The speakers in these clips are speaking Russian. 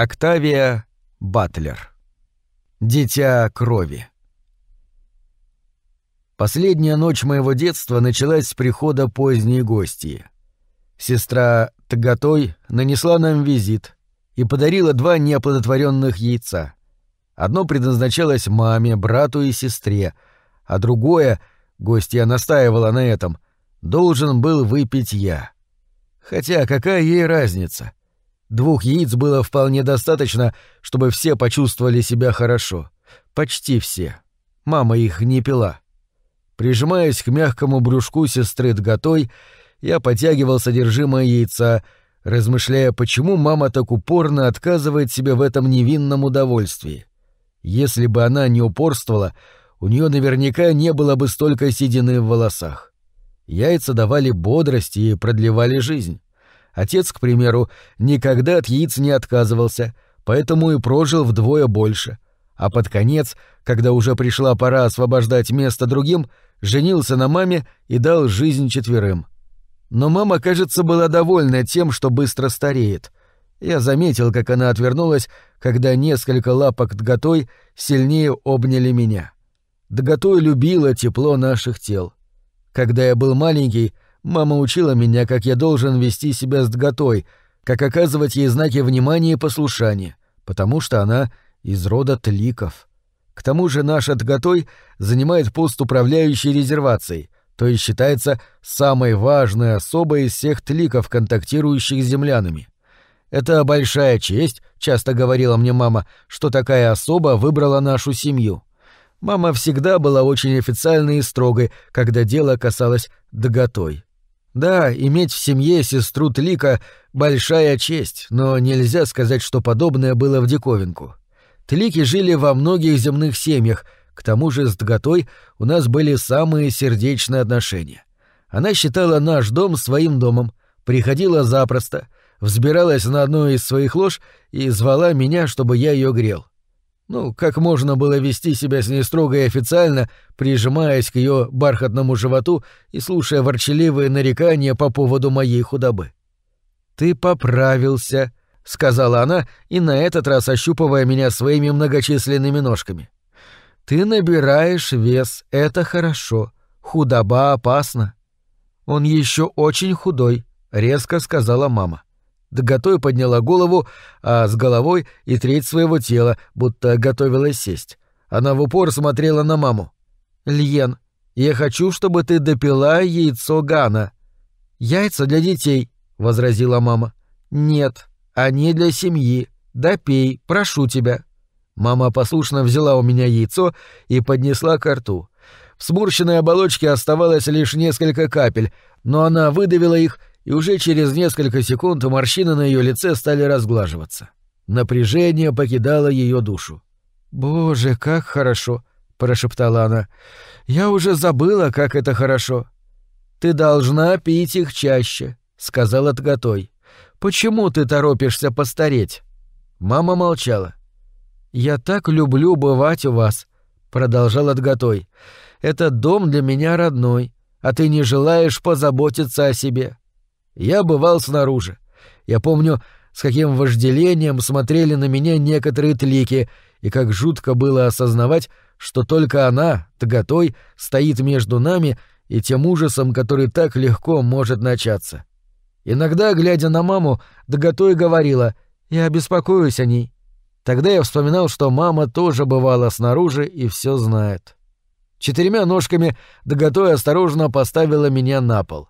Октавия Батлер. Дитя крови. Последняя ночь моего детства началась с прихода поздней гости. Сестра Таготой нанесла нам визит и подарила два неоплодотворенных яйца. Одно предназначалось маме, брату и сестре, а другое, гостья настаивала на этом, должен был выпить я. Хотя какая ей разница? Двух яиц было вполне достаточно, чтобы все почувствовали себя хорошо. Почти все. Мама их не пила. Прижимаясь к мягкому брюшку сестры Дгатой, я потягивал содержимое яйца, размышляя, почему мама так упорно отказывает себе в этом невинном удовольствии. Если бы она не упорствовала, у нее наверняка не было бы столько седины в волосах. Яйца давали бодрость и продлевали жизнь. Отец, к примеру, никогда от яиц не отказывался, поэтому и прожил вдвое больше. А под конец, когда уже пришла пора освобождать место другим, женился на маме и дал жизнь четверым. Но мама, кажется, была довольна тем, что быстро стареет. Я заметил, как она отвернулась, когда несколько лапок Дгатой сильнее обняли меня. Дгатой любила тепло наших тел. Когда я был маленький, Мама учила меня, как я должен вести себя с Дгатой, как оказывать ей знаки внимания и послушания, потому что она из рода Тликов. К тому же наша Дгатой занимает пост управляющей резервацией, то есть считается самой важной особой из всех Тликов, контактирующих с землянами. Это большая честь, часто говорила мне мама, что такая особа выбрала нашу семью. Мама всегда была очень официальной и строгой, когда дело касалось Дгатой. Да, иметь в семье сестру Тлика — большая честь, но нельзя сказать, что подобное было в диковинку. Тлики жили во многих земных семьях, к тому же с Дгатой у нас были самые сердечные отношения. Она считала наш дом своим домом, приходила запросто, взбиралась на одну из своих лож и звала меня, чтобы я ее грел. Ну, как можно было вести себя с ней строго и официально, прижимаясь к ее бархатному животу и слушая ворчаливые нарекания по поводу моей худобы. «Ты поправился», — сказала она, и на этот раз ощупывая меня своими многочисленными ножками. «Ты набираешь вес, это хорошо. Худоба опасна». «Он еще очень худой», — резко сказала мама. Даготой подняла голову, а с головой и треть своего тела, будто готовилась сесть. Она в упор смотрела на маму. «Льен, я хочу, чтобы ты допила яйцо Гана». «Яйца для детей», — возразила мама. «Нет, они для семьи. Допей, прошу тебя». Мама послушно взяла у меня яйцо и поднесла к рту. В сморщенной оболочке оставалось лишь несколько капель, но она выдавила их и уже через несколько секунд морщины на ее лице стали разглаживаться. Напряжение покидало ее душу. «Боже, как хорошо!» — прошептала она. «Я уже забыла, как это хорошо». «Ты должна пить их чаще», — сказала Тгатой. «Почему ты торопишься постареть?» Мама молчала. «Я так люблю бывать у вас», — продолжала Тгатой. «Этот дом для меня родной, а ты не желаешь позаботиться о себе. Я бывал снаружи. Я помню, с каким вожделением смотрели на меня некоторые тлики, и как жутко было осознавать, что только она, Таготой, стоит между нами и тем ужасом, который так легко может начаться. Иногда, глядя на маму, Даготой говорила «Я беспокоюсь о ней». Тогда я вспоминал, что мама тоже бывала снаружи и все знает. Четырьмя ножками Даготой осторожно поставила меня на пол.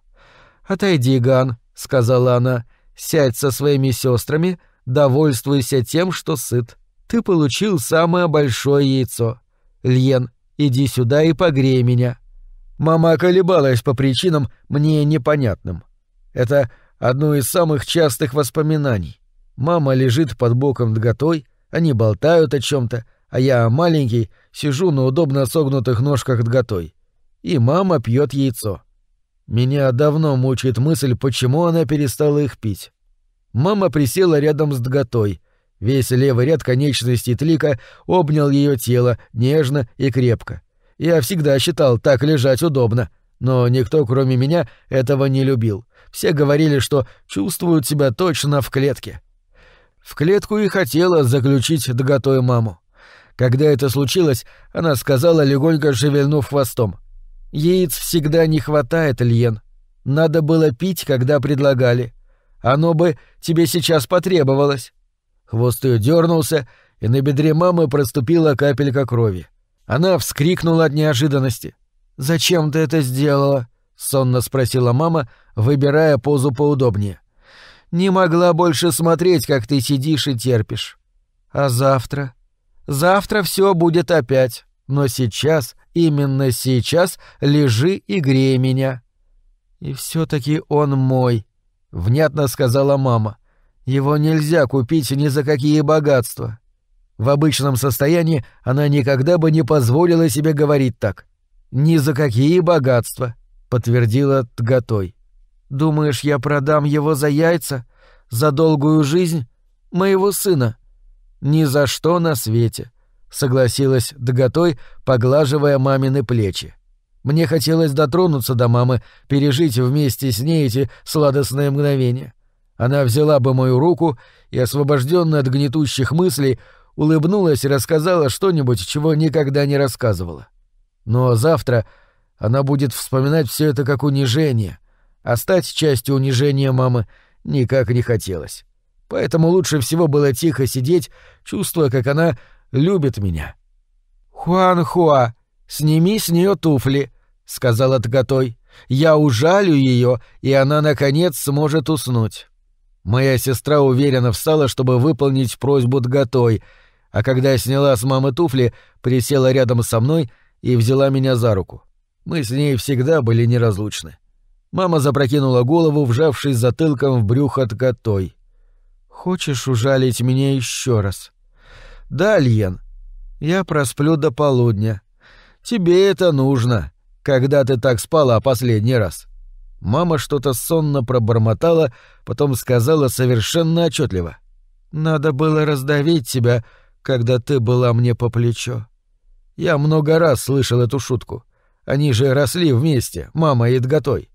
«Отойди, Ган», — сказала она, — «сядь со своими сестрами, довольствуйся тем, что сыт. Ты получил самое большое яйцо. Льен, иди сюда и погрей меня». Мама колебалась по причинам мне непонятным. Это одно из самых частых воспоминаний. Мама лежит под боком Дгатой, они болтают о чем то а я, маленький, сижу на удобно согнутых ножках Дгатой. И мама пьет яйцо. Меня давно мучает мысль, почему она перестала их пить. Мама присела рядом с Дготой. Весь левый ряд конечностей Тлика обнял ее тело нежно и крепко. Я всегда считал так лежать удобно, но никто, кроме меня, этого не любил. Все говорили, что чувствуют себя точно в клетке. В клетку и хотела заключить доготой маму. Когда это случилось, она сказала, легонько шевельнув хвостом. «Яиц всегда не хватает, Льен. Надо было пить, когда предлагали. Оно бы тебе сейчас потребовалось». Хвост ее дернулся, и на бедре мамы проступила капелька крови. Она вскрикнула от неожиданности. «Зачем ты это сделала?» — сонно спросила мама, выбирая позу поудобнее. «Не могла больше смотреть, как ты сидишь и терпишь. А завтра? Завтра все будет опять. Но сейчас, именно сейчас, лежи и грей меня». «И все таки он мой», — внятно сказала мама. «Его нельзя купить ни за какие богатства». В обычном состоянии она никогда бы не позволила себе говорить так. «Ни за какие богатства», — подтвердила Тгатой. «Думаешь, я продам его за яйца? За долгую жизнь? Моего сына?» «Ни за что на свете», — согласилась Дгатой, поглаживая мамины плечи. Мне хотелось дотронуться до мамы, пережить вместе с ней эти сладостные мгновения. Она взяла бы мою руку и, освобожденная от гнетущих мыслей, улыбнулась и рассказала что-нибудь, чего никогда не рассказывала. Но завтра она будет вспоминать все это как унижение, а стать частью унижения мамы никак не хотелось. Поэтому лучше всего было тихо сидеть, чувствуя, как она любит меня. «Хуан-Хуа, сними с нее туфли», — сказала Тгатой. «Я ужалю ее, и она, наконец, сможет уснуть». Моя сестра уверенно встала, чтобы выполнить просьбу Тгатой, а когда я сняла с мамы туфли, присела рядом со мной и взяла меня за руку. Мы с ней всегда были неразлучны. Мама запрокинула голову, вжавшись затылком в брюхо ткотой. «Хочешь ужалить меня еще раз?» «Да, Льен. Я просплю до полудня. Тебе это нужно, когда ты так спала последний раз». Мама что-то сонно пробормотала, потом сказала совершенно отчетливо. «Надо было раздавить тебя, когда ты была мне по плечо. Я много раз слышал эту шутку. Они же росли вместе, мама и Дгатой.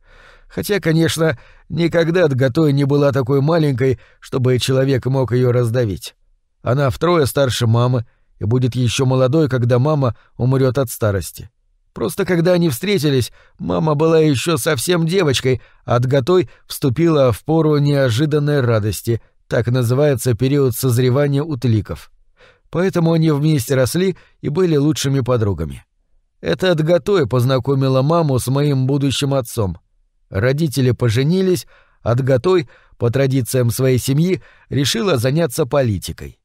Хотя, конечно, никогда Дгатой не была такой маленькой, чтобы человек мог ее раздавить. Она втрое старше мамы и будет еще молодой, когда мама умрет от старости. Просто когда они встретились, мама была еще совсем девочкой, а Дгатой вступила в пору неожиданной радости, так называется период созревания утликов поэтому они вместе росли и были лучшими подругами. Это Адгатой познакомила маму с моим будущим отцом. Родители поженились, Адгатой, по традициям своей семьи, решила заняться политикой.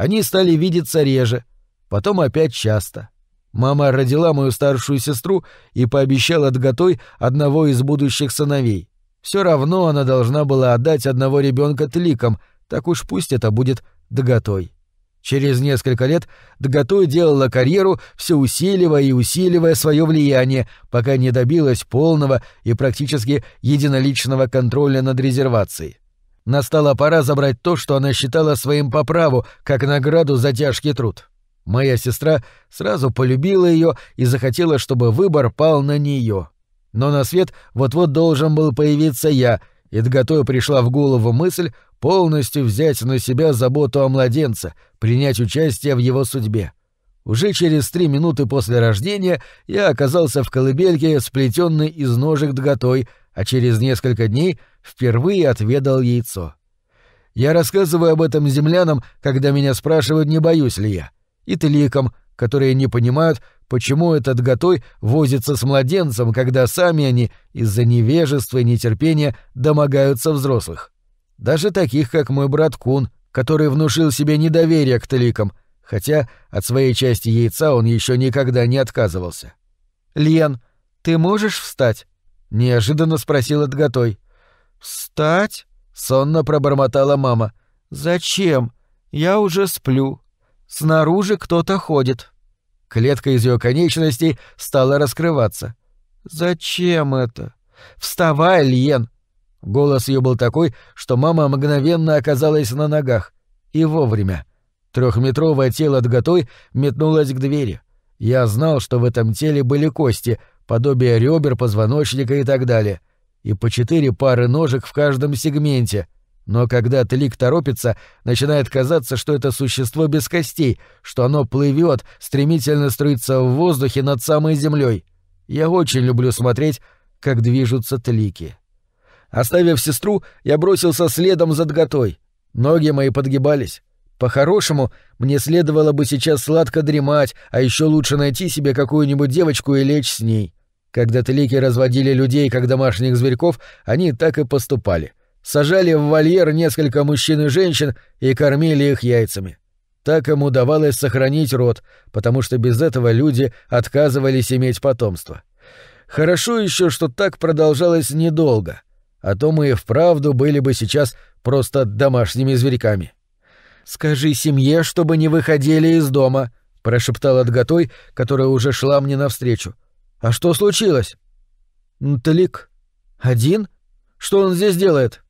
Они стали видеться реже, потом опять часто. Мама родила мою старшую сестру и пообещала Адгатой одного из будущих сыновей. Все равно она должна была отдать одного ребенка тликам, так уж пусть это будет Дгатой. Через несколько лет Даготой делала карьеру, все усиливая и усиливая свое влияние, пока не добилась полного и практически единоличного контроля над резервацией. Настала пора забрать то, что она считала своим по праву, как награду за тяжкий труд. Моя сестра сразу полюбила ее и захотела, чтобы выбор пал на нее. Но на свет вот-вот должен был появиться я, и Даготой пришла в голову мысль полностью взять на себя заботу о младенце, принять участие в его судьбе. Уже через три минуты после рождения я оказался в колыбельке, сплетенной из ножек дготой, а через несколько дней впервые отведал яйцо. Я рассказываю об этом землянам, когда меня спрашивают, не боюсь ли я, и тликам, которые не понимают, почему этот готой возится с младенцем, когда сами они из-за невежества и нетерпения домогаются взрослых даже таких, как мой брат Кун, который внушил себе недоверие к таликам, хотя от своей части яйца он еще никогда не отказывался. «Лен, ты можешь встать?» — неожиданно спросил Отготой. «Встать?» — сонно пробормотала мама. «Зачем? Я уже сплю. Снаружи кто-то ходит». Клетка из ее конечностей стала раскрываться. «Зачем это? Вставай, Лен, Голос ее был такой, что мама мгновенно оказалась на ногах. И вовремя. Трехметровое тело Дгатой метнулось к двери. Я знал, что в этом теле были кости, подобие ребер, позвоночника и так далее. И по четыре пары ножек в каждом сегменте. Но когда Тлик торопится, начинает казаться, что это существо без костей, что оно плывет, стремительно струится в воздухе над самой землей. Я очень люблю смотреть, как движутся Тлики. Оставив сестру, я бросился следом за Дготой. Ноги мои подгибались. По-хорошему, мне следовало бы сейчас сладко дремать, а еще лучше найти себе какую-нибудь девочку и лечь с ней. Когда тлики разводили людей как домашних зверьков, они так и поступали сажали в вольер несколько мужчин и женщин и кормили их яйцами. Так им удавалось сохранить род, потому что без этого люди отказывались иметь потомство. Хорошо еще, что так продолжалось недолго, а то мы и вправду были бы сейчас просто домашними зверьками. «Скажи семье, чтобы не выходили из дома», — прошептал Отготой, которая уже шла мне навстречу. «А что случилось?» «Тлик. Один? Что он здесь делает?»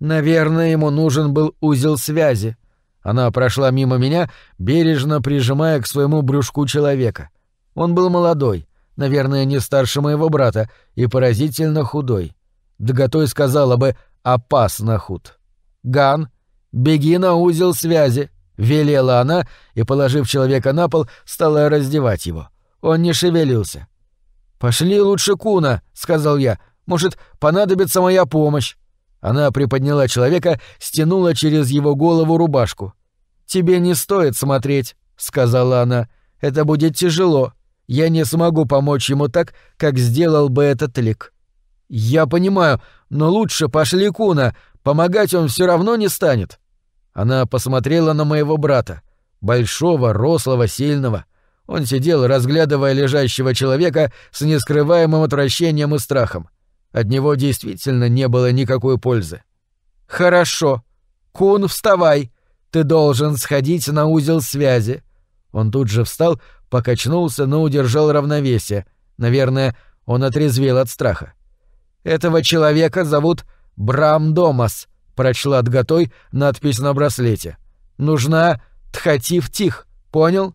Наверное, ему нужен был узел связи. Она прошла мимо меня, бережно прижимая к своему брюшку человека. Он был молодой, наверное, не старше моего брата, и поразительно худой. Даготой сказала бы «опасно худ». «Ган, беги на узел связи», — велела она и, положив человека на пол, стала раздевать его. Он не шевелился. «Пошли лучше Куна», — сказал я. «Может, понадобится моя помощь». Она приподняла человека, стянула через его голову рубашку. «Тебе не стоит смотреть», — сказала она. «Это будет тяжело. Я не смогу помочь ему так, как сделал бы этот лик». «Я понимаю, но лучше пошли Куна, помогать он все равно не станет». Она посмотрела на моего брата, большого, рослого, сильного. Он сидел, разглядывая лежащего человека с нескрываемым отвращением и страхом. От него действительно не было никакой пользы. «Хорошо. Кун, вставай. Ты должен сходить на узел связи». Он тут же встал, покачнулся, но удержал равновесие. Наверное, он отрезвел от страха. «Этого человека зовут Брам Домас», — прочла Дгатой надпись на браслете. «Нужна Тхатив Тих, понял?»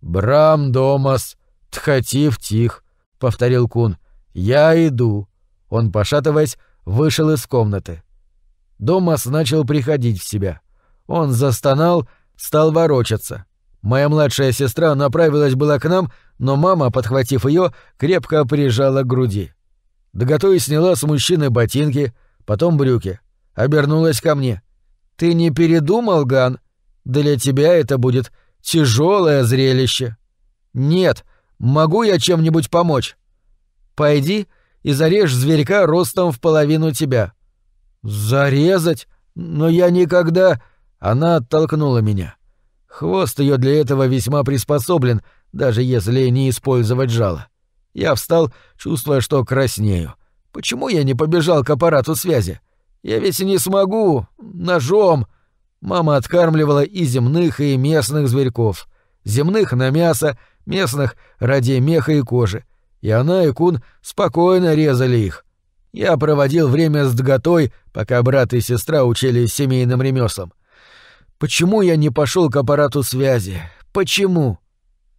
«Брам Домас, Тхатив Тих», — повторил Кун. «Я иду». Он, пошатываясь, вышел из комнаты. Домас начал приходить в себя. Он застонал, стал ворочаться. Моя младшая сестра направилась была к нам, но мама, подхватив ее, крепко прижала к груди. Доготове сняла с мужчины ботинки, потом брюки. Обернулась ко мне. «Ты не передумал, Ган? Для тебя это будет тяжелое зрелище». «Нет, могу я чем-нибудь помочь?» «Пойди и зарежь зверька ростом в половину тебя». «Зарезать? Но я никогда...» Она оттолкнула меня. Хвост ее для этого весьма приспособлен, даже если не использовать жало. Я встал, чувствуя, что краснею. Почему я не побежал к аппарату связи? Я ведь не смогу. Ножом. Мама откармливала и земных, и местных зверьков. Земных на мясо, местных ради меха и кожи и она и Кун спокойно резали их. Я проводил время с Дготой, пока брат и сестра учились семейным ремеслам. Почему я не пошел к аппарату связи? Почему?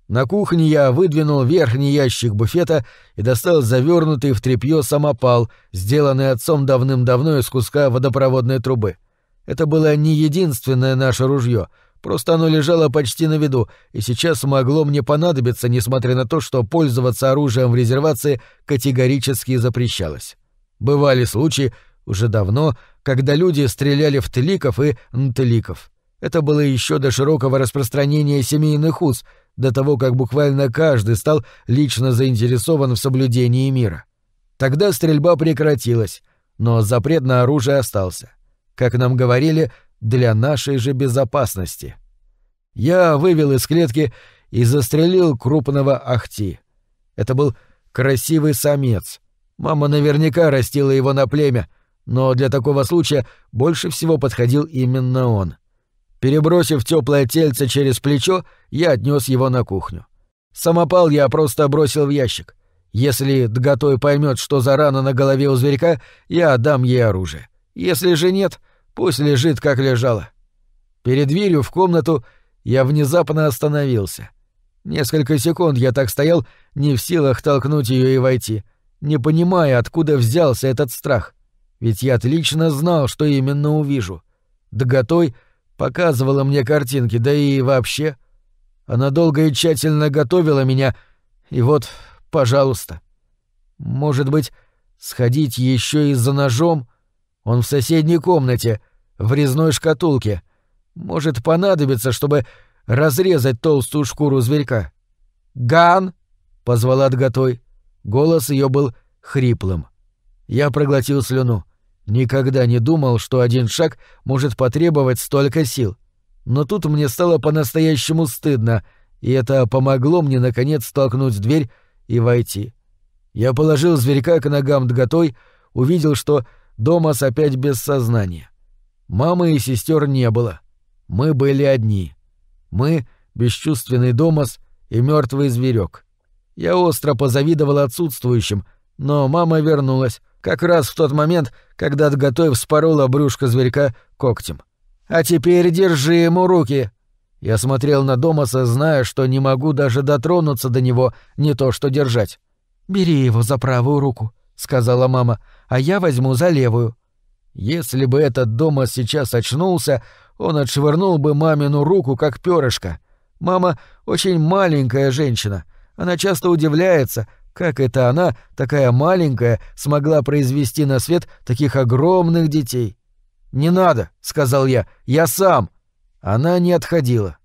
На кухне я выдвинул верхний ящик буфета и достал завернутый в тряпье самопал, сделанный отцом давным-давно из куска водопроводной трубы. Это было не единственное наше ружье — Просто оно лежало почти на виду, и сейчас могло мне понадобиться, несмотря на то, что пользоваться оружием в резервации категорически запрещалось. Бывали случаи, уже давно, когда люди стреляли в тликов и нтликов. Это было еще до широкого распространения семейных уз, до того, как буквально каждый стал лично заинтересован в соблюдении мира. Тогда стрельба прекратилась, но запрет на оружие остался. Как нам говорили, для нашей же безопасности. Я вывел из клетки и застрелил крупного ахти. Это был красивый самец. Мама наверняка растила его на племя, но для такого случая больше всего подходил именно он. Перебросив теплое тельце через плечо, я отнес его на кухню. Самопал я просто бросил в ящик. Если Дгатой поймет, что за рана на голове у зверька, я отдам ей оружие. Если же нет, Пусть лежит, как лежала. Перед дверью в комнату я внезапно остановился. Несколько секунд я так стоял, не в силах толкнуть ее и войти, не понимая, откуда взялся этот страх. Ведь я отлично знал, что именно увижу. Даготой показывала мне картинки, да и вообще. Она долго и тщательно готовила меня, и вот, пожалуйста. Может быть, сходить еще и за ножом? Он в соседней комнате, в резной шкатулке. Может понадобиться, чтобы разрезать толстую шкуру зверька. «Ган!» — позвала Дгатой. Голос ее был хриплым. Я проглотил слюну. Никогда не думал, что один шаг может потребовать столько сил. Но тут мне стало по-настоящему стыдно, и это помогло мне наконец столкнуть дверь и войти. Я положил зверька к ногам Дгатой, увидел, что Домас опять без сознания. Мамы и сестер не было. Мы были одни. Мы — бесчувственный Домас и мертвый зверек. Я остро позавидовал отсутствующим, но мама вернулась, как раз в тот момент, когда Дготой вспорола брюшко зверька когтем. «А теперь держи ему руки!» Я смотрел на Домаса, зная, что не могу даже дотронуться до него, не то что держать. «Бери его за правую руку», — сказала мама, — «а я возьму за левую». Если бы этот Домас сейчас очнулся, он отшвырнул бы мамину руку, как перышко. Мама очень маленькая женщина. Она часто удивляется, как это она, такая маленькая, смогла произвести на свет таких огромных детей? «Не надо», — сказал я, — «я сам». Она не отходила.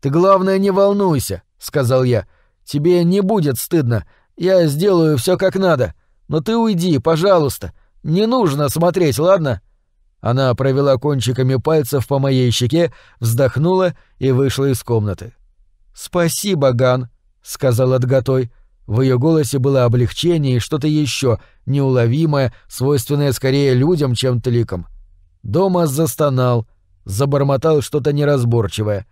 «Ты, главное, не волнуйся», — сказал я. «Тебе не будет стыдно. Я сделаю все как надо. Но ты уйди, пожалуйста. Не нужно смотреть, ладно?» Она провела кончиками пальцев по моей щеке, вздохнула и вышла из комнаты. «Спасибо, Ган», — сказала Дгатой. В ее голосе было облегчение и что-то еще неуловимое, свойственное скорее людям, чем тликам. Дома застонал, забормотал что-то неразборчивое.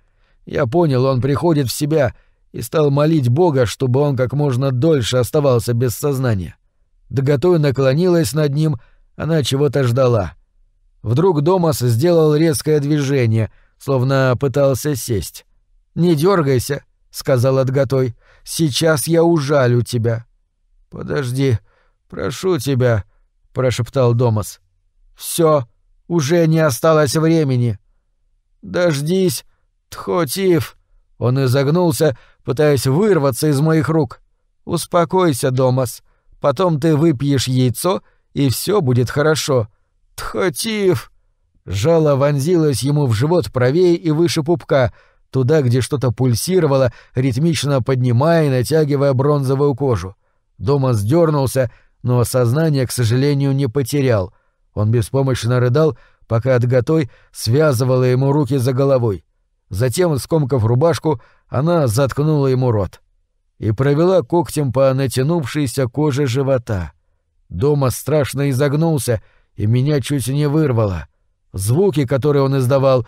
Я понял, он приходит в себя и стал молить Бога, чтобы он как можно дольше оставался без сознания. Даготой наклонилась над ним, она чего-то ждала. Вдруг Домас сделал резкое движение, словно пытался сесть. «Не дергайся», — сказал Отготой. Сейчас я ужалю тебя. Подожди, прошу тебя, прошептал Домас. Все, уже не осталось времени. Дождись, Тхотив. Он изогнулся, пытаясь вырваться из моих рук. Успокойся, Домас. Потом ты выпьешь яйцо, и все будет хорошо. Тхотив. Жало вонзилось ему в живот правее и выше пупка, туда, где что-то пульсировало, ритмично поднимая и натягивая бронзовую кожу. Дома сдернулся, но сознание, к сожалению, не потерял. Он беспомощно рыдал, пока Отготой связывала ему руки за головой. Затем, скомкав рубашку, она заткнула ему рот и провела когтем по натянувшейся коже живота. Дома страшно изогнулся, и меня чуть не вырвало. Звуки, которые он издавал,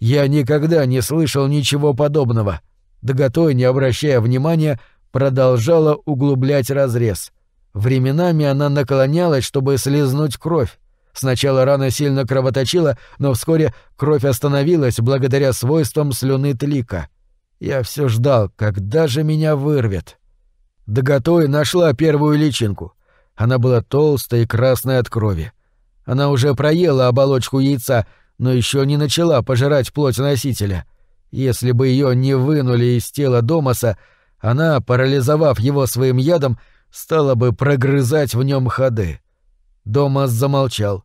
я никогда не слышал ничего подобного. Даготой, не обращая внимания, продолжала углублять разрез. Временами она наклонялась, чтобы слезнуть кровь. Сначала рана сильно кровоточила, но вскоре кровь остановилась благодаря свойствам слюны тлика. Я все ждал, когда же меня вырвет. Даготой нашла первую личинку. Она была толстая и красная от крови. Она уже проела оболочку яйца, но еще не начала пожирать плоть носителя. Если бы ее не вынули из тела Домаса, она, парализовав его своим ядом, стала бы прогрызать в нем ходы. Домас замолчал.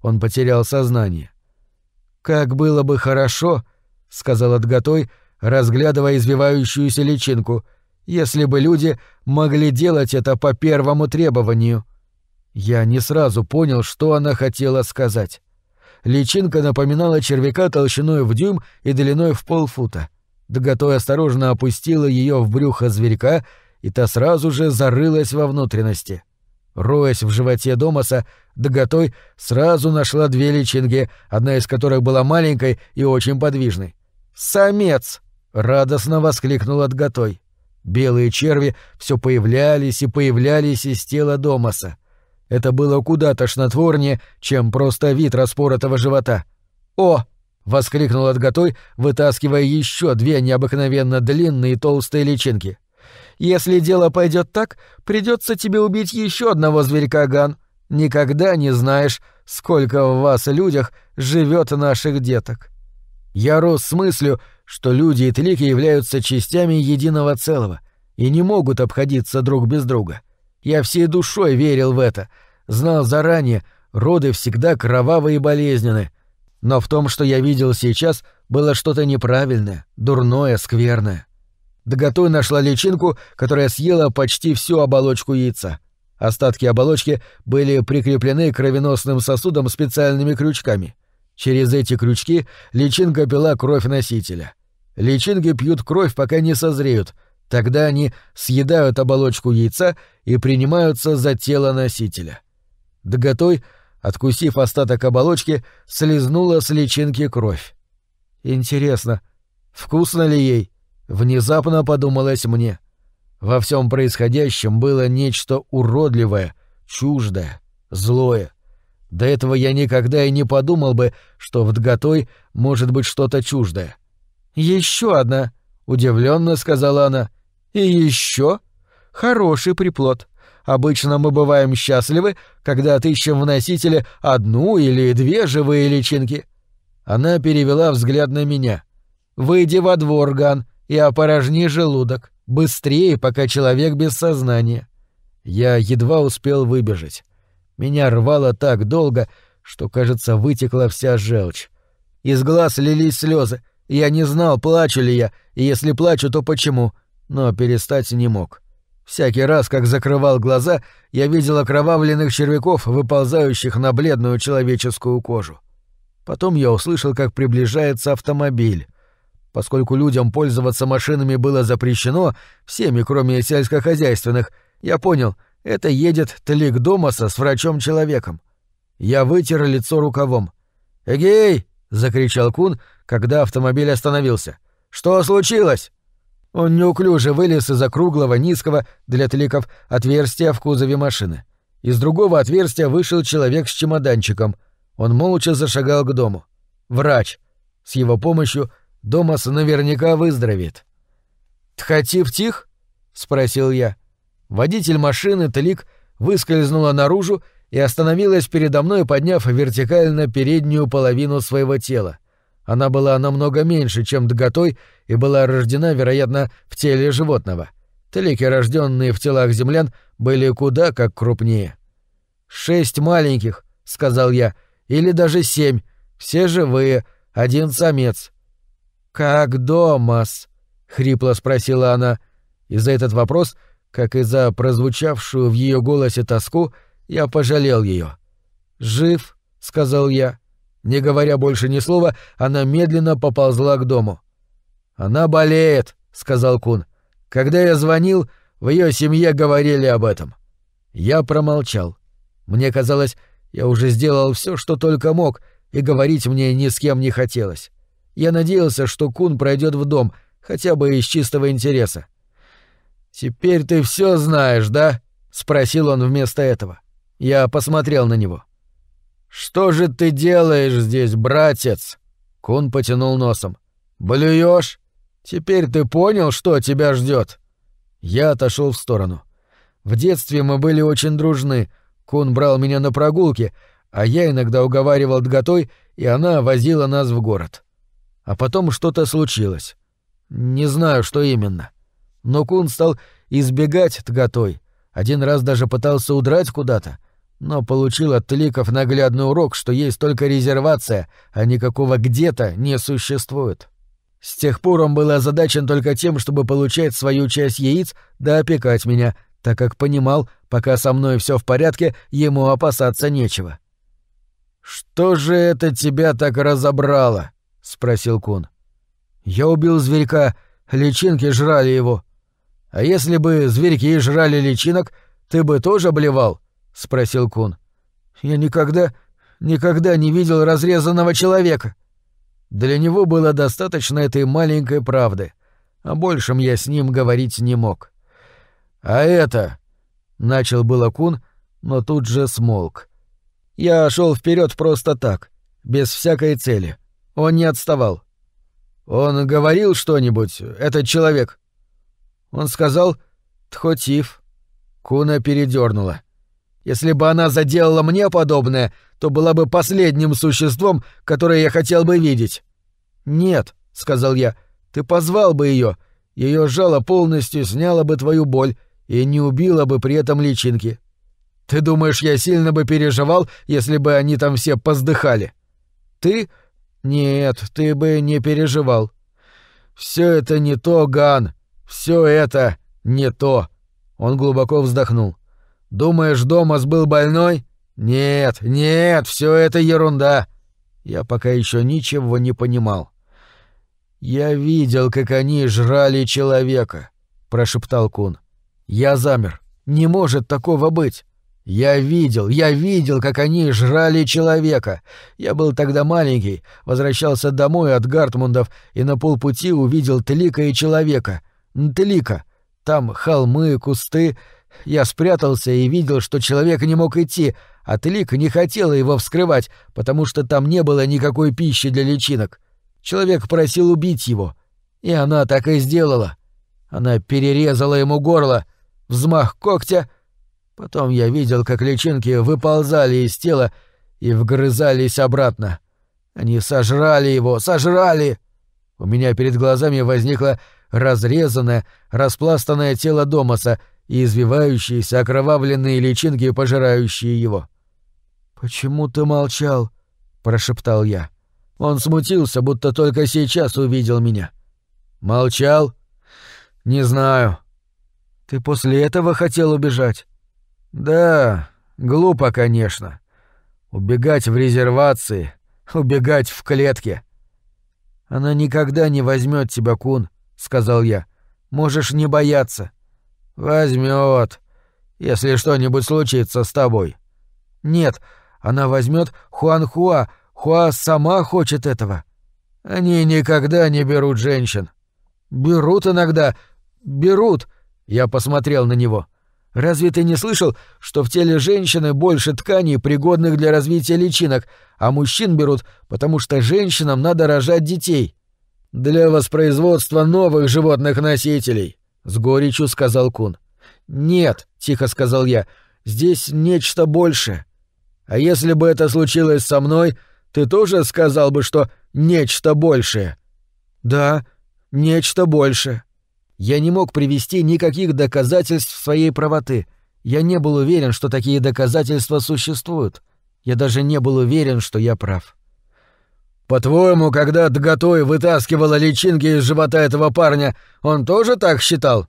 Он потерял сознание. «Как было бы хорошо», — сказал Отготой, разглядывая извивающуюся личинку, «если бы люди могли делать это по первому требованию». Я не сразу понял, что она хотела сказать личинка напоминала червяка толщиной в дюйм и длиной в полфута. Даготой осторожно опустила ее в брюхо зверька, и та сразу же зарылась во внутренности. Роясь в животе Домаса, Даготой сразу нашла две личинки, одна из которых была маленькой и очень подвижной. «Самец!» — радостно воскликнул Даготой. Белые черви все появлялись и появлялись из тела Домаса. Это было куда тошнотворнее, чем просто вид распоротого живота. «О!» — воскликнул Отготой, вытаскивая еще две необыкновенно длинные толстые личинки. «Если дело пойдет так, придется тебе убить еще одного зверька, Ган. Никогда не знаешь, сколько в вас людях живет наших деток. Я рос с мыслью, что люди и тлики являются частями единого целого и не могут обходиться друг без друга. Я всей душой верил в это, знал заранее, роды всегда кровавые и болезненны. Но в том, что я видел сейчас, было что-то неправильное, дурное, скверное. Даготой нашла личинку, которая съела почти всю оболочку яйца. Остатки оболочки были прикреплены к кровеносным сосудам специальными крючками. Через эти крючки личинка пила кровь носителя. Личинки пьют кровь, пока не созреют. Тогда они съедают оболочку яйца и принимаются за тело носителя. Даготой, откусив остаток оболочки, слезнула с личинки кровь. Интересно, вкусно ли ей? Внезапно подумалось мне. Во всем происходящем было нечто уродливое, чуждое, злое. До этого я никогда и не подумал бы, что в Дготой может быть что-то чуждое. Еще одна, удивленно сказала она. И еще хороший приплод. Обычно мы бываем счастливы, когда отыщем в носителе одну или две живые личинки. Она перевела взгляд на меня. Выйди во двор, Ган, и опорожни желудок. Быстрее, пока человек без сознания. Я едва успел выбежать. Меня рвало так долго, что, кажется, вытекла вся желчь. Из глаз лились слезы. Я не знал, плачу ли я, и если плачу, то почему, но перестать не мог. Всякий раз, как закрывал глаза, я видел окровавленных червяков, выползающих на бледную человеческую кожу. Потом я услышал, как приближается автомобиль. Поскольку людям пользоваться машинами было запрещено, всеми, кроме сельскохозяйственных, я понял, это едет Тлик Домаса с врачом-человеком. Я вытер лицо рукавом. «Эгей!» — закричал Кун, когда автомобиль остановился. «Что случилось?» Он неуклюже вылез из округлого, низкого, для тликов, отверстия в кузове машины. Из другого отверстия вышел человек с чемоданчиком. Он молча зашагал к дому. Врач. С его помощью Домас наверняка выздоровеет. «Тхатив тих?» — спросил я. Водитель машины Тлик выскользнула наружу и остановилась передо мной, подняв вертикально переднюю половину своего тела. Она была намного меньше, чем Дготой, и была рождена, вероятно, в теле животного. Тлики, рожденные в телах землян, были куда как крупнее. «Шесть маленьких», — сказал я, — «или даже семь, все живые, один самец». «Как Домас?» — хрипло спросила она. И за этот вопрос, как и за прозвучавшую в ее голосе тоску, я пожалел ее. «Жив», — сказал я. Не говоря больше ни слова, она медленно поползла к дому. «Она болеет», — сказал Кун. «Когда я звонил, в ее семье говорили об этом». Я промолчал. Мне казалось, я уже сделал все, что только мог, и говорить мне ни с кем не хотелось. Я надеялся, что Кун пройдет в дом, хотя бы из чистого интереса. «Теперь ты все знаешь, да?» — спросил он вместо этого. Я посмотрел на него. «Что же ты делаешь здесь, братец?» Кун потянул носом. «Блюешь? Теперь ты понял, что тебя ждет? Я отошел в сторону. В детстве мы были очень дружны. Кун брал меня на прогулки, а я иногда уговаривал Дготой, и она возила нас в город. А потом что-то случилось. Не знаю, что именно. Но Кун стал избегать Тгатой. Один раз даже пытался удрать куда-то, но получил от Тликов наглядный урок, что есть только резервация, а никакого где-то не существует. С тех пор он был озадачен только тем, чтобы получать свою часть яиц да опекать меня, так как понимал, пока со мной все в порядке, ему опасаться нечего. «Что же это тебя так разобрало?» — спросил Кун. «Я убил зверька, личинки жрали его». «А если бы зверьки жрали личинок, ты бы тоже блевал?» — спросил Кун. «Я никогда, никогда не видел разрезанного человека». Для него было достаточно этой маленькой правды. О большем я с ним говорить не мог. «А это...» — начал было Кун, но тут же смолк. Я шел вперед просто так, без всякой цели. Он не отставал. Он говорил что-нибудь, этот человек. Он сказал «Тхотив». Куна передернула. Если бы она заделала мне подобное, то была бы последним существом, которое я хотел бы видеть. Нет, сказал я, ты позвал бы ее. Ее жало полностью сняло бы твою боль и не убило бы при этом личинки. Ты думаешь, я сильно бы переживал, если бы они там все поздыхали? Ты? Нет, ты бы не переживал. Все это не то, Ган. Все это не то. Он глубоко вздохнул. Думаешь, Домас был больной? Нет, нет, все это ерунда. Я пока еще ничего не понимал. Я видел, как они жрали человека, прошептал Кун. Я замер. Не может такого быть. Я видел, я видел, как они жрали человека. Я был тогда маленький, возвращался домой от Гартмундов и на полпути увидел Тлика и человека. Тлика. Там холмы, кусты. Я спрятался и видел, что человек не мог идти, а Тлика не хотела его вскрывать, потому что там не было никакой пищи для личинок. Человек просил убить его. И она так и сделала. Она перерезала ему горло. Взмах когтя — Потом я видел, как личинки выползали из тела и вгрызались обратно. Они сожрали его, сожрали! У меня перед глазами возникло разрезанное, распластанное тело Домаса и извивающиеся окровавленные личинки, пожирающие его. «Почему ты молчал?» — прошептал я. Он смутился, будто только сейчас увидел меня. «Молчал? Не знаю». «Ты после этого хотел убежать?» Да, глупо, конечно. Убегать в резервации, убегать в клетке. Она никогда не возьмет тебя, Кун, сказал я. Можешь не бояться. Возьмет, если что-нибудь случится с тобой. Нет, она возьмет Хуан-Хуа. Хуа сама хочет этого. Они никогда не берут женщин. Берут иногда. Берут. Я посмотрел на него. — Разве ты не слышал, что в теле женщины больше тканей, пригодных для развития личинок, а мужчин берут, потому что женщинам надо рожать детей? Для воспроизводства новых животных носителей, с горечью сказал Кун. Нет, тихо сказал я, здесь нечто большее. А если бы это случилось со мной, ты тоже сказал бы, что нечто большее? Да, нечто большее. Я не мог привести никаких доказательств своей правоты. Я не был уверен, что такие доказательства существуют. Я даже не был уверен, что я прав. «По-твоему, когда Дготой вытаскивала личинки из живота этого парня, он тоже так считал?»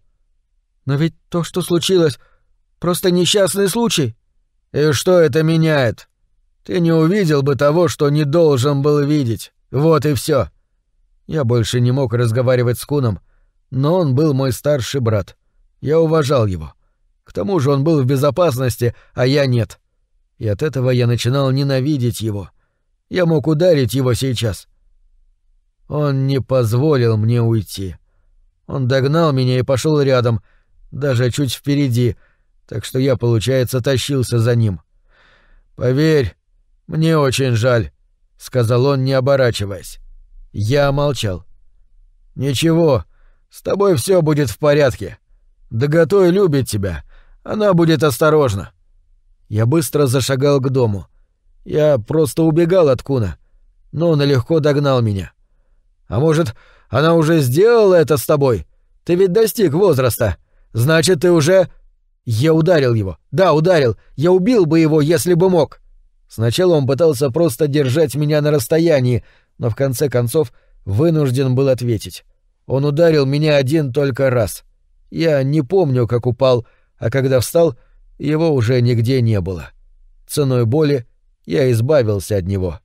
«Но ведь то, что случилось, просто несчастный случай». «И что это меняет? Ты не увидел бы того, что не должен был видеть. Вот и все. Я больше не мог разговаривать с Куном, но он был мой старший брат. Я уважал его. К тому же он был в безопасности, а я нет. И от этого я начинал ненавидеть его. Я мог ударить его сейчас. Он не позволил мне уйти. Он догнал меня и пошел рядом, даже чуть впереди, так что я, получается, тащился за ним. «Поверь, мне очень жаль», — сказал он, не оборачиваясь. Я молчал. «Ничего, с тобой все будет в порядке. Даготой любит тебя. Она будет осторожна. Я быстро зашагал к дому. Я просто убегал от Куна, но он легко догнал меня. А может, она уже сделала это с тобой? Ты ведь достиг возраста. Значит, ты уже... Я ударил его. Да, ударил. Я убил бы его, если бы мог. Сначала он пытался просто держать меня на расстоянии, но в конце концов вынужден был ответить. Он ударил меня один только раз. Я не помню, как упал, а когда встал, его уже нигде не было. Ценой боли я избавился от него.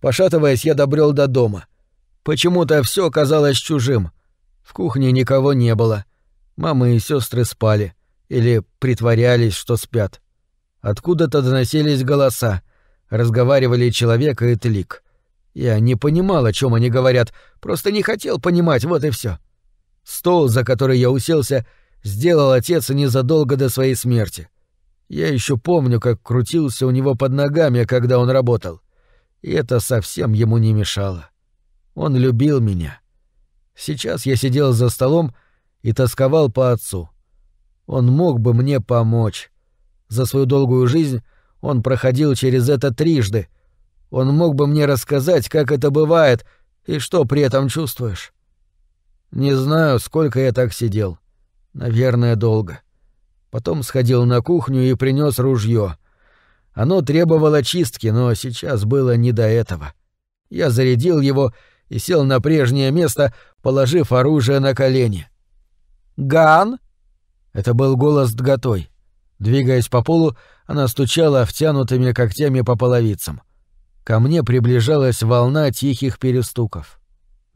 Пошатываясь, я добрел до дома. Почему-то все казалось чужим. В кухне никого не было. Мама и сестры спали или притворялись, что спят. Откуда-то доносились голоса, разговаривали человек и тлик. Я не понимал, о чем они говорят, просто не хотел понимать, вот и все. Стол, за который я уселся, сделал отец незадолго до своей смерти. Я еще помню, как крутился у него под ногами, когда он работал. И это совсем ему не мешало. Он любил меня. Сейчас я сидел за столом и тосковал по отцу. Он мог бы мне помочь. За свою долгую жизнь он проходил через это трижды. Он мог бы мне рассказать, как это бывает и что при этом чувствуешь. Не знаю, сколько я так сидел. Наверное, долго. Потом сходил на кухню и принес ружье. Оно требовало чистки, но сейчас было не до этого. Я зарядил его и сел на прежнее место, положив оружие на колени. «Ган?» Это был голос Дгатой. Двигаясь по полу, она стучала втянутыми когтями по половицам. Ко мне приближалась волна тихих перестуков.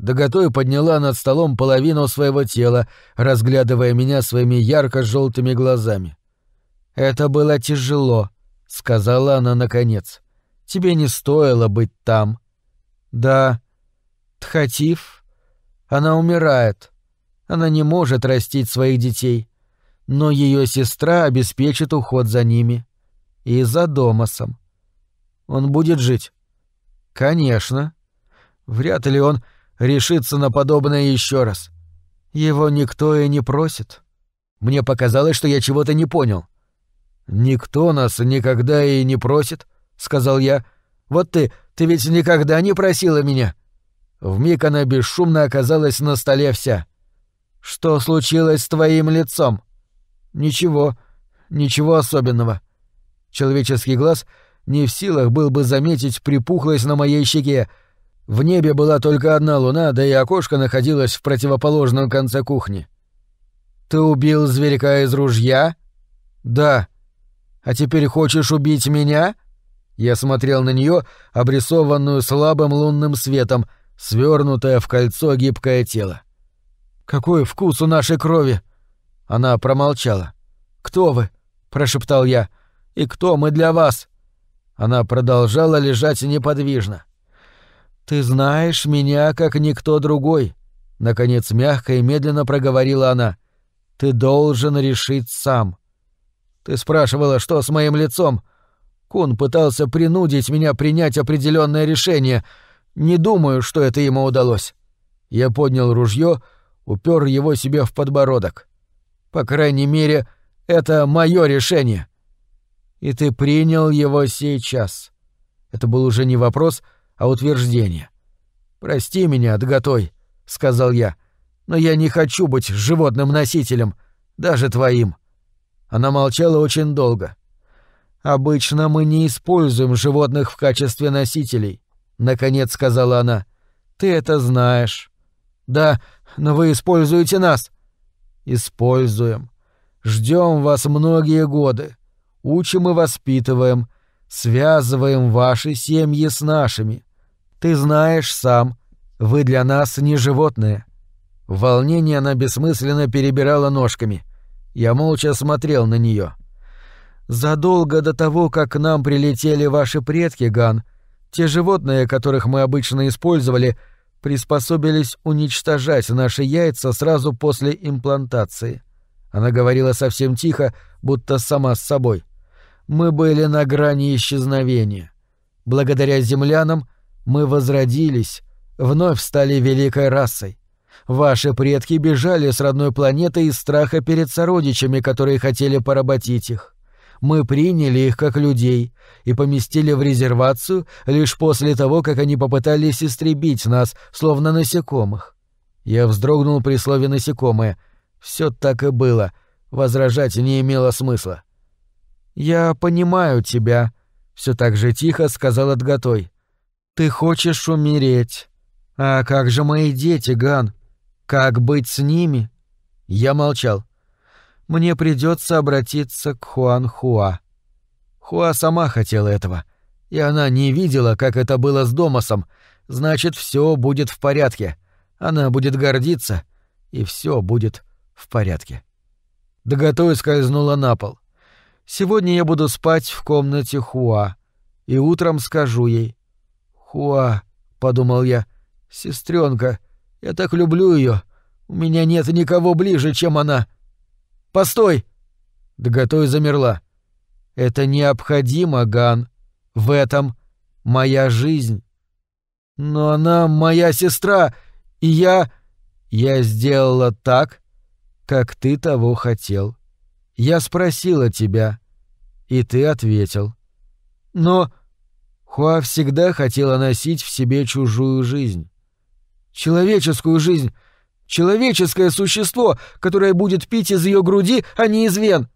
Даготой подняла над столом половину своего тела, разглядывая меня своими ярко желтыми глазами. «Это было тяжело», — сказала она наконец. «Тебе не стоило быть там». «Да, Тхатив. Она умирает. Она не может растить своих детей. Но ее сестра обеспечит уход за ними. И за Домасом. Он будет жить? Конечно. Вряд ли он решится на подобное еще раз. Его никто и не просит. Мне показалось, что я чего-то не понял. «Никто нас никогда и не просит», — сказал я. «Вот ты, ты ведь никогда не просила меня». Вмиг она бесшумно оказалась на столе вся. «Что случилось с твоим лицом?» «Ничего, ничего особенного». Человеческий глаз не в силах был бы заметить припухлость на моей щеке, в небе была только одна луна, да и окошко находилось в противоположном конце кухни. «Ты убил зверька из ружья?» «Да». «А теперь хочешь убить меня?» Я смотрел на нее, обрисованную слабым лунным светом, свернутое в кольцо гибкое тело. «Какой вкус у нашей крови!» Она промолчала. «Кто вы?» — прошептал я. «И кто мы для вас?» Она продолжала лежать неподвижно. «Ты знаешь меня, как никто другой», — наконец мягко и медленно проговорила она. «Ты должен решить сам». «Ты спрашивала, что с моим лицом?» Кун пытался принудить меня принять определенное решение. Не думаю, что это ему удалось. Я поднял ружье, упер его себе в подбородок. По крайней мере, это мое решение. И ты принял его сейчас. Это был уже не вопрос, — а утверждение. «Прости меня, Дготой», — сказал я, — «но я не хочу быть животным носителем, даже твоим». Она молчала очень долго. «Обычно мы не используем животных в качестве носителей», — наконец сказала она. «Ты это знаешь». «Да, но вы используете нас». «Используем. Ждем вас многие годы. Учим и воспитываем. Связываем ваши семьи с нашими. Ты знаешь сам, вы для нас не животные». В волнении она бессмысленно перебирала ножками. Я молча смотрел на нее. «Задолго до того, как к нам прилетели ваши предки, Ган, те животные, которых мы обычно использовали, приспособились уничтожать наши яйца сразу после имплантации». Она говорила совсем тихо, будто сама с собой. «Мы были на грани исчезновения. Благодаря землянам — мы возродились, вновь стали великой расой. Ваши предки бежали с родной планеты из страха перед сородичами, которые хотели поработить их. Мы приняли их как людей и поместили в резервацию лишь после того, как они попытались истребить нас, словно насекомых. Я вздрогнул при слове «насекомое». Все так и было. Возражать не имело смысла. «Я понимаю тебя», — все так же тихо сказал Отготой. Ты хочешь умереть. А как же мои дети, Ган? Как быть с ними? Я молчал. Мне придется обратиться к Хуан Хуа. Хуа сама хотела этого, и она не видела, как это было с Домосом. Значит, все будет в порядке. Она будет гордиться, и все будет в порядке. Даготой скользнула на пол. Сегодня я буду спать в комнате Хуа, и утром скажу ей: «Хуа», — подумал я, — «сестренка, я так люблю ее. У меня нет никого ближе, чем она». «Постой!» Даготой замерла. «Это необходимо, Ган. В этом моя жизнь». «Но она моя сестра, и я...» «Я сделала так, как ты того хотел. Я спросила тебя, И ты ответил. Но Хуа всегда хотела носить в себе чужую жизнь. Человеческую жизнь. Человеческое существо, которое будет пить из ее груди, а не из вен.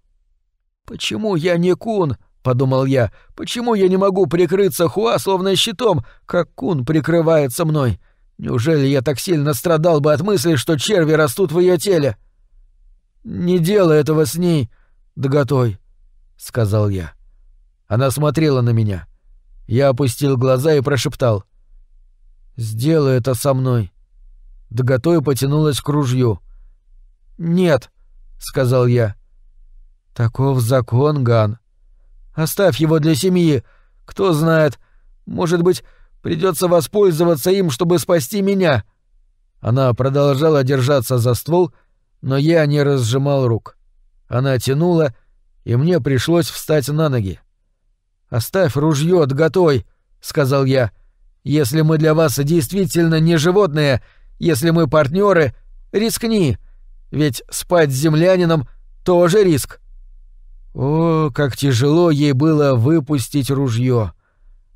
«Почему я не кун?» — подумал я. «Почему я не могу прикрыться Хуа словно щитом, как кун прикрывается мной? Неужели я так сильно страдал бы от мысли, что черви растут в ее теле?» «Не делай этого с ней, Даготой», — сказал я. Она смотрела на меня. Я опустил глаза и прошептал. «Сделай это со мной». Даготой потянулась к ружью. «Нет», — сказал я. «Таков закон, Ган. Оставь его для семьи. Кто знает, может быть, придется воспользоваться им, чтобы спасти меня». Она продолжала держаться за ствол, но я не разжимал рук. Она тянула, и мне пришлось встать на ноги. «Оставь ружье, отготой», — сказал я. «Если мы для вас действительно не животные, если мы партнеры, рискни, ведь спать с землянином — тоже риск». О, как тяжело ей было выпустить ружье.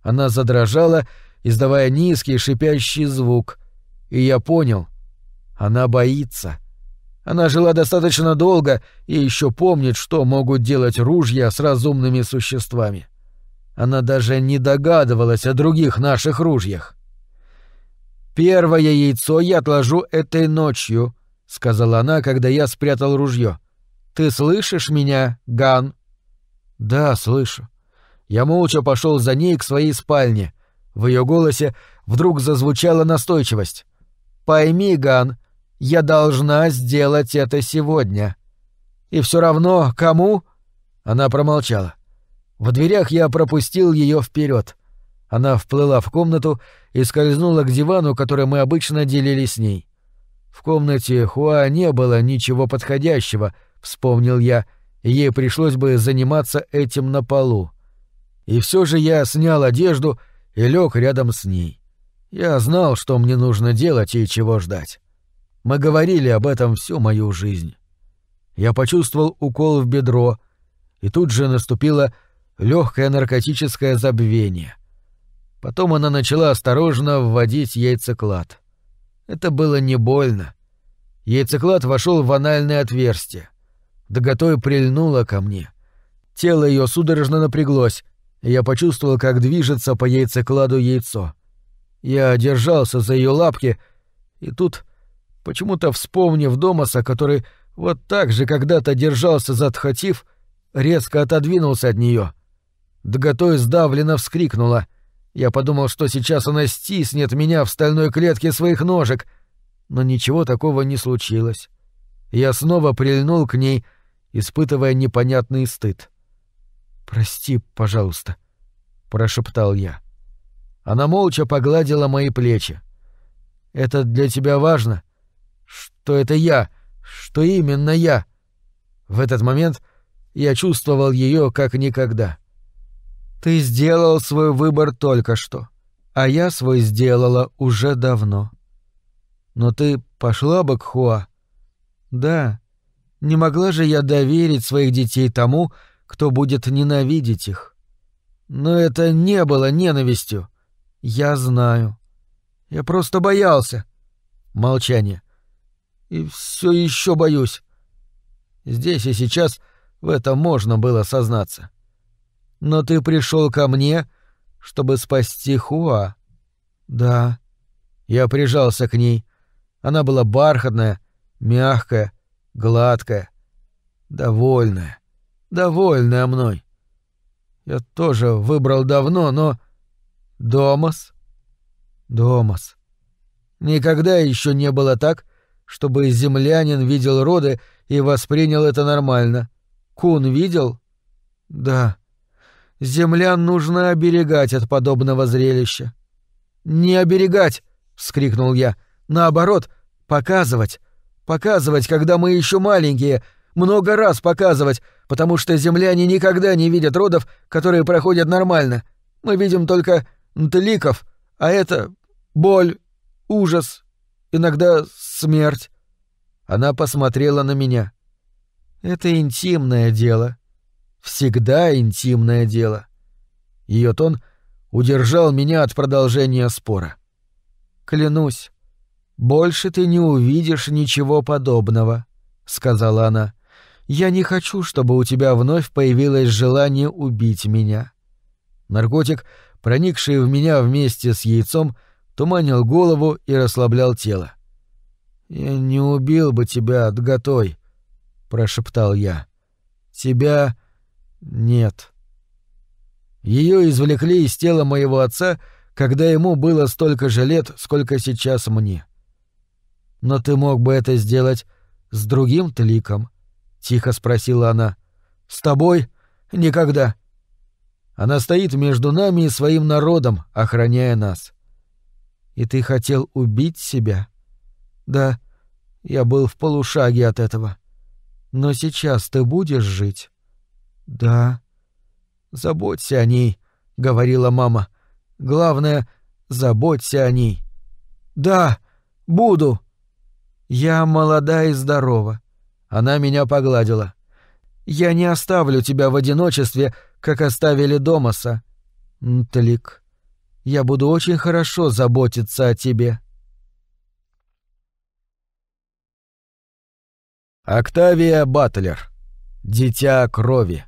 Она задрожала, издавая низкий шипящий звук. И я понял. Она боится. Она жила достаточно долго и еще помнит, что могут делать ружья с разумными существами. Она даже не догадывалась о других наших ружьях. «Первое яйцо я отложу этой ночью», — сказала она, когда я спрятал ружье. Ты слышишь меня, Ган? Да, слышу. Я молча пошел за ней к своей спальне. В ее голосе вдруг зазвучала настойчивость. Пойми, Ган, я должна сделать это сегодня. И все равно кому? Она промолчала. В дверях я пропустил ее вперед. Она вплыла в комнату и скользнула к дивану, который мы обычно делили с ней. В комнате Хуа не было ничего подходящего —— вспомнил я, — ей пришлось бы заниматься этим на полу. И все же я снял одежду и лег рядом с ней. Я знал, что мне нужно делать и чего ждать. Мы говорили об этом всю мою жизнь. Я почувствовал укол в бедро, и тут же наступило легкое наркотическое забвение. Потом она начала осторожно вводить яйцеклад. Это было не больно. Яйцеклад вошел в анальное отверстие. Даготой прильнула ко мне. Тело ее судорожно напряглось, и я почувствовал, как движется по яйцекладу яйцо. Я держался за ее лапки, и тут, почему-то вспомнив Домаса, который вот так же когда-то держался за Тхатив, резко отодвинулся от нее. Даготой сдавленно вскрикнула. Я подумал, что сейчас она стиснет меня в стальной клетке своих ножек, но ничего такого не случилось. Я снова прильнул к ней — испытывая непонятный стыд. «Прости, пожалуйста», — прошептал я. Она молча погладила мои плечи. «Это для тебя важно? Что это я? Что именно я?» В этот момент я чувствовал ее как никогда. «Ты сделал свой выбор только что, а я свой сделала уже давно. Но ты пошла бы к Хуа?» «Да, не могла же я доверить своих детей тому, кто будет ненавидеть их. Но это не было ненавистью. Я знаю. Я просто боялся. Молчание. И все еще боюсь. Здесь и сейчас в этом можно было сознаться. Но ты пришел ко мне, чтобы спасти Хуа. Да. Я прижался к ней. Она была бархатная, мягкая, гладкая, довольная, довольная мной. Я тоже выбрал давно, но... Домас? Домас. Никогда еще не было так, чтобы землянин видел роды и воспринял это нормально. Кун видел? Да. Землян нужно оберегать от подобного зрелища. «Не оберегать!» — вскрикнул я. «Наоборот, показывать, Показывать, когда мы еще маленькие, много раз показывать, потому что земляне никогда не видят родов, которые проходят нормально. Мы видим только нтликов, а это боль, ужас, иногда смерть. Она посмотрела на меня. Это интимное дело. Всегда интимное дело. Ее тон удержал меня от продолжения спора. Клянусь, больше ты не увидишь ничего подобного, сказала она. Я не хочу, чтобы у тебя вновь появилось желание убить меня. Наркотик, проникший в меня вместе с яйцом, туманил голову и расслаблял тело. «Я не убил бы тебя, Дготой», — прошептал я. «Тебя нет». Ее извлекли из тела моего отца, когда ему было столько же лет, сколько сейчас мне. «Но ты мог бы это сделать с другим Тликом?» — тихо спросила она. «С тобой? Никогда». Она стоит между нами и своим народом, охраняя нас. «И ты хотел убить себя?» «Да, я был в полушаге от этого. Но сейчас ты будешь жить?» «Да». «Заботься о ней», — говорила мама. «Главное, заботься о ней». «Да, буду». «Я молода и здорова». Она меня погладила. «Я не оставлю тебя в одиночестве, как оставили Домаса. Тлик, я буду очень хорошо заботиться о тебе». Октавия Батлер. Дитя крови.